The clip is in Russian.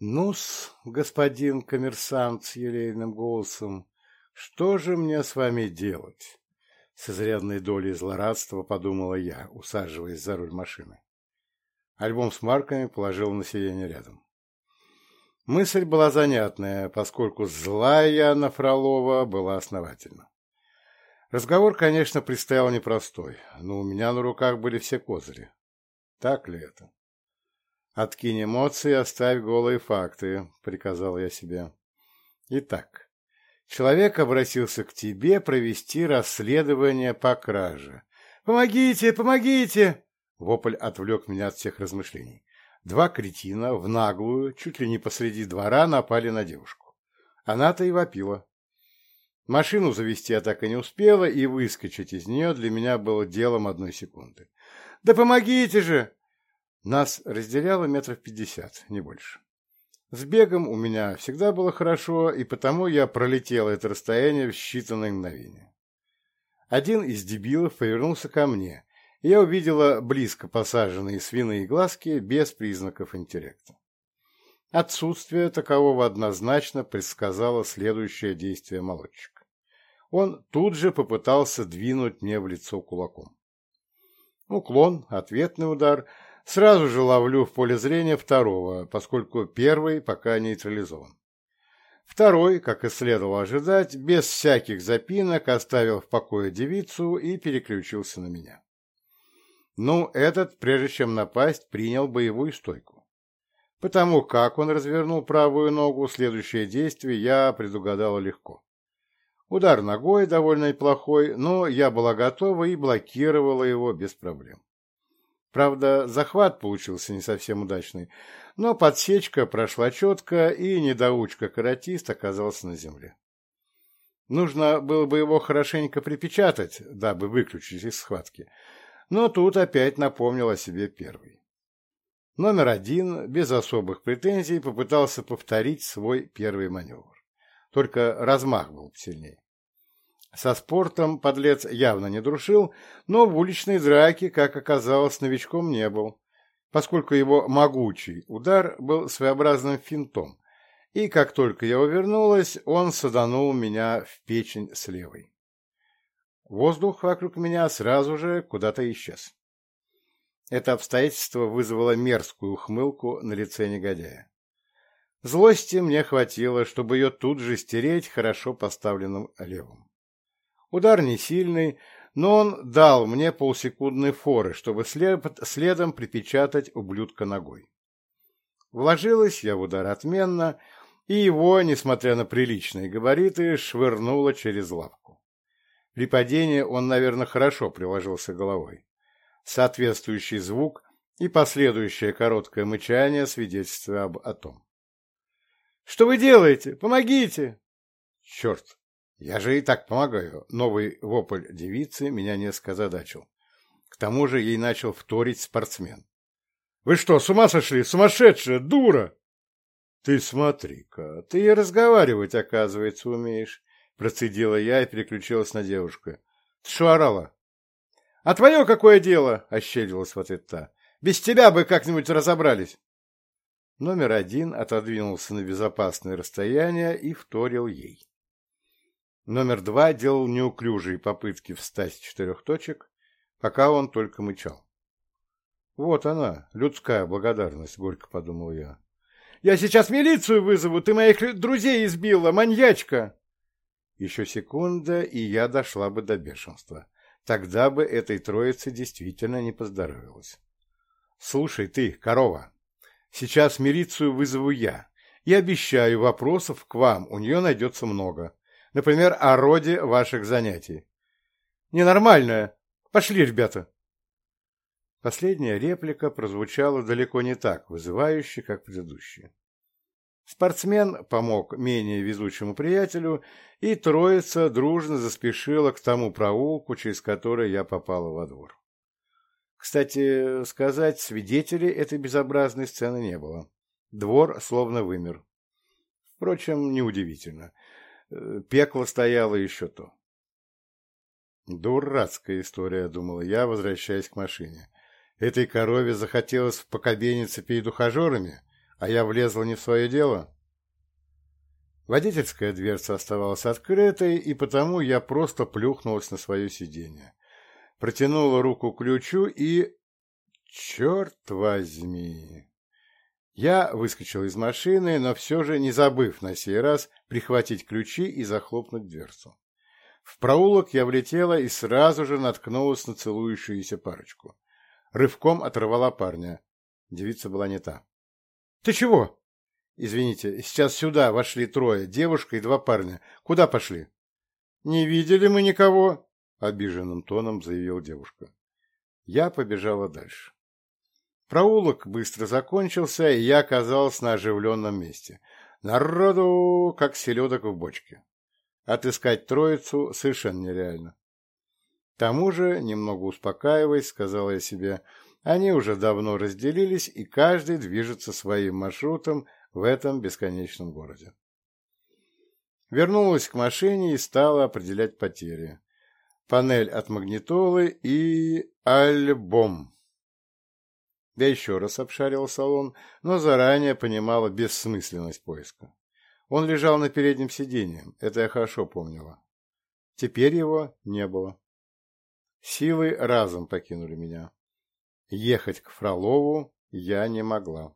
Ну-с, господин коммерсант с елейным голосом, что же мне с вами делать? С изрядной долей злорадства подумала я, усаживаясь за руль машины. Альбом с марками положил на сиденье рядом. Мысль была занятная, поскольку злая я на Фролова была основательна. Разговор, конечно, предстоял непростой, но у меня на руках были все козыри. Так ли это? «Откинь эмоции, оставь голые факты», — приказал я себе. Итак, человек обратился к тебе провести расследование по краже. «Помогите, помогите!» Вопль отвлек меня от всех размышлений. Два кретина в наглую, чуть ли не посреди двора, напали на девушку. Она-то и вопила. Машину завести я так и не успела, и выскочить из нее для меня было делом одной секунды. «Да помогите же!» Нас разделяло метров пятьдесят, не больше. С бегом у меня всегда было хорошо, и потому я пролетел это расстояние в считанные мгновения. Один из дебилов повернулся ко мне, и я увидела близко посаженные свиные глазки без признаков интеллекта. Отсутствие такового однозначно предсказало следующее действие сразу же ловлю в поле зрения второго, поскольку первый пока нейтрализован. Второй, как и следовало ожидать, без всяких запинок оставил в покое девицу и переключился на меня. Ну, этот, прежде чем напасть, принял боевую стойку. Потому как он развернул правую ногу, следующее действие я предугадала легко. Удар ногой довольно неплохой, но я была готова и блокировала его без проблем. Правда, захват получился не совсем удачный, но подсечка прошла четко, и недоучка-каратист оказался на земле. Нужно было бы его хорошенько припечатать, дабы выключить из схватки, но тут опять напомнил о себе первый. Номер один без особых претензий попытался повторить свой первый маневр. Только размах был сильнее. Со спортом подлец явно не дружил, но в уличной драке, как оказалось, новичком не был, поскольку его могучий удар был своеобразным финтом, и как только я увернулась, он саданул меня в печень с левой. Воздух вокруг меня сразу же куда-то исчез. Это обстоятельство вызвало мерзкую ухмылку на лице негодяя. Злости мне хватило, чтобы ее тут же стереть хорошо поставленным левым. Удар не сильный, но он дал мне полсекундной форы, чтобы след... следом припечатать ублюдка ногой. Вложилась я в удар отменно, и его, несмотря на приличные габариты, швырнуло через лавку. При падении он, наверное, хорошо приложился головой. Соответствующий звук и последующее короткое мычание свидетельствуют об о том. «Что вы делаете? Помогите!» «Черт! Я же и так помогаю новый вопль девицы меня несколько задачил. К тому же ей начал вторить спортсмен. «Вы что, с ума сошли? Сумасшедшая дура!» «Ты смотри-ка, ты и разговаривать, оказывается, умеешь», — процедила я и переключилась на девушку. «Ты что орала?» «А твое какое дело?» — ощерилась вот эта. «Без тебя бы как-нибудь разобрались». Номер один отодвинулся на безопасное расстояние и вторил ей. Номер два делал неуклюжие попытки встать с четырех точек, пока он только мычал. «Вот она, людская благодарность», — горько подумал я. «Я сейчас милицию вызову, ты моих друзей избила, маньячка!» Еще секунда, и я дошла бы до бешенства. Тогда бы этой троице действительно не поздоровилось. «Слушай ты, корова, сейчас милицию вызову я, и обещаю, вопросов к вам у нее найдется много. Например, о роде ваших занятий. Ненормальная. Пошли, ребята. Последняя реплика прозвучала далеко не так вызывающе, как предыдущая. Спортсмен помог менее везучему приятелю, и троица дружно заспешила к тому проулку, через который я попала во двор. Кстати сказать, свидетелей этой безобразной сцены не было. Двор словно вымер. Впрочем, неудивительно. Э, пекло стояло еще то. Дурацкая история, думала я, возвращаясь к машине. Этой корове захотелось покобениться перед ухажерами, а я влезла не в свое дело? Водительская дверца оставалась открытой, и потому я просто плюхнулась на свое сиденье. Протянула руку к ключу и... Черт возьми! Я выскочил из машины, но все же, не забыв на сей раз прихватить ключи и захлопнуть дверцу. В проулок я влетела и сразу же наткнулась на целующуюся парочку. Рывком оторвала парня. Девица была не та. — Ты чего? — Извините, сейчас сюда вошли трое, девушка и два парня. Куда пошли? — Не видели мы никого, — обиженным тоном заявила девушка. Я побежала дальше. Проулок быстро закончился, и я оказался на оживленном месте. Народу, как селедок в бочке. Отыскать троицу совершенно нереально. К тому же, немного успокаиваясь, сказала я себе, они уже давно разделились, и каждый движется своим маршрутом в этом бесконечном городе. Вернулась к машине и стала определять потери. Панель от магнитолы и альбом. Я еще раз обшарил салон, но заранее понимала бессмысленность поиска. Он лежал на переднем сиденье, это я хорошо помнила. Теперь его не было. Силы разом покинули меня. Ехать к Фролову я не могла.